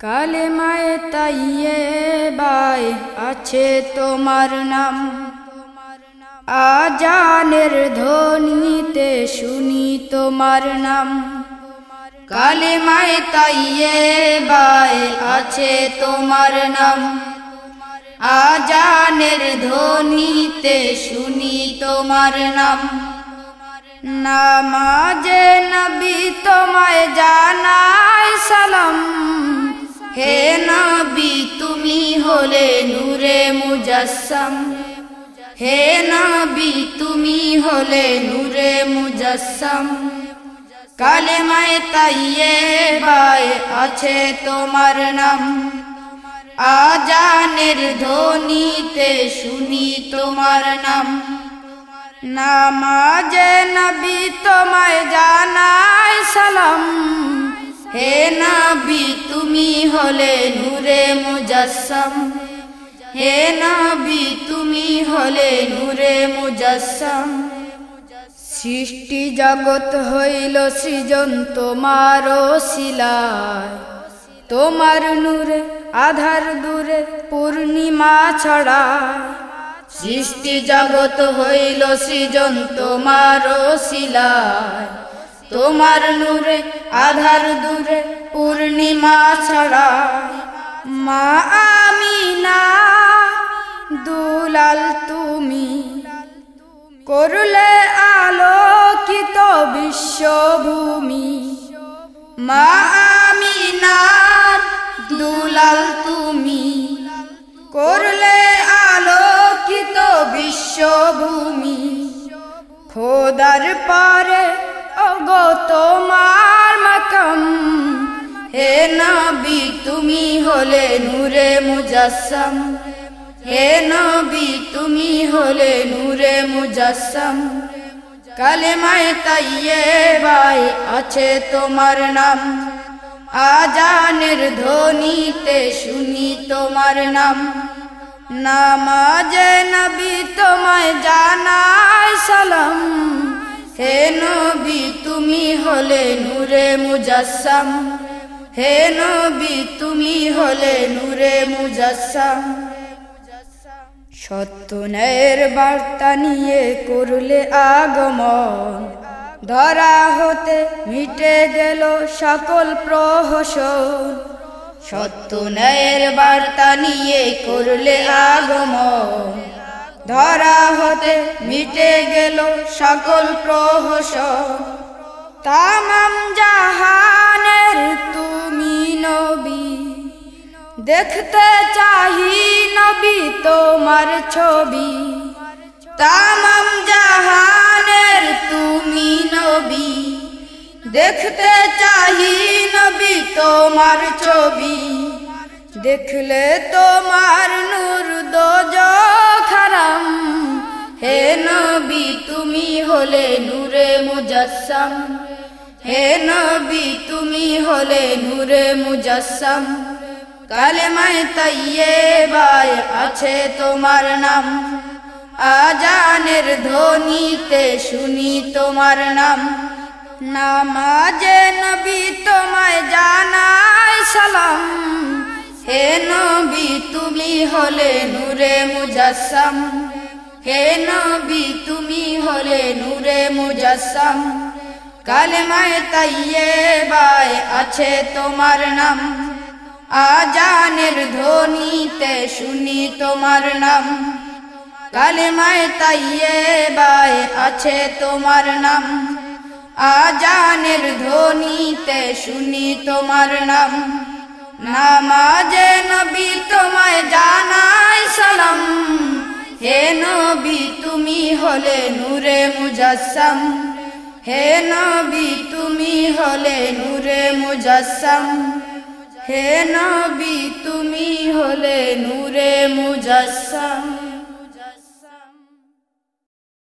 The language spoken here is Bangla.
কালে মায়ে তাইয়ে বাই, আছে তোমার নাম। আজানের ধ্বনিতে শুনি তোমার নাম। কালে মায়ে তাইয়ে বাই, আছে তোমার নাম। আজানের ধ্বনিতে শুনি তোমার নাম। নামাজে নবী তোমায় সালাম হে নবী, তুমি হলে নূরে মুজাসম হে নবী, তুমি হলে নূরে মুজাসম কালেমায় তাইয়ে বাই আছে তোমার নাম। আজানের ধ্বনিতে শুনি তোমার নাম। নামাজে নবী তোমায় জানায় সালাম। হে নবী, তুমি হলে নূরে মুজাসম হে নবী, তুমি হলে নূরে মুজাসম সৃষ্টি জগৎ হইল সৃজন তোমার শিলায়। তোমার নূরে, আধার দূরে পূর্ণিমা ছড়া সৃষ্টি জগৎ হইল সৃজন তোমার শিলায়। তোমার নূরে, আধার দূরে, পূর্ণিমা ছড়া। মা আমিনা, দুলাল তুমি। করলে আলোকিত বিশ্বভূমি। মা আমিনার দুলাল তুমি। করলে আলোকিত বিশ্বভূমি। খোদার পারে ওগো তোমার মাকাম। হে নবী, তুমি হলে নূরে মুজাসম হে নবী, তুমি হলে নূরে মুজাসম কালেমায় তাইয়ে বাই আছে তোমার নাম। আজানের ধ্বনিতে শুনি তোমার নাম। নামাজে নবী তোমায় জানাই সালাম। হে নবী, তুমি হলে নূরে মুজাসম হে নবী, তুমি হলে নূরে মুজাসম সত্যনের বার্তা নিয়ে করলে আগমন। ধরা হতে মিটে গেল সকল প্রহসন। সত্যনের বার্তা নিয়ে করলে আগমন। ধরা হতে মিটে গেল সকল প্রহসন। তামাম জাহানের তুমি নবী। দেখতে চাহি নবী তোমার ছবি। তামাম জাহানের তুমি নবী। দেখতে চাহি নবী তোমার ছবি। দেখলে তোমার নূর দোজ হলে নূরে মুজাসম হে নবী, তুমি হলে নূরে মুজাসম কালেমায় তাইয়ে বাই আছে তোমার নাম। আজানের ধ্বনিতে শুনি তোমার নাম। নামাজে নবী তোমায় জানাই সালাম। হে নবী, তুমি হলে নূরে মুজাসম হে নবী, তুমি হলে নূরে মুজাসম কালেমায় তাইয়ে বায় আছে তোমার নাম। আজানের ধ্বনিতে শুনি তোমার নাম। কালেমায় তাইয়ে বায় আছে তোমার নাম। আজানের ধ্বনিতে শুনি তোমার নাম। নামাজে নবী তোমায় জানাই সালাম। হলে নূরে মুজাসম হে নবী, তুমি হলে নূরে মুজাসম হে নবী, তুমি হলে নূরে মুজাসম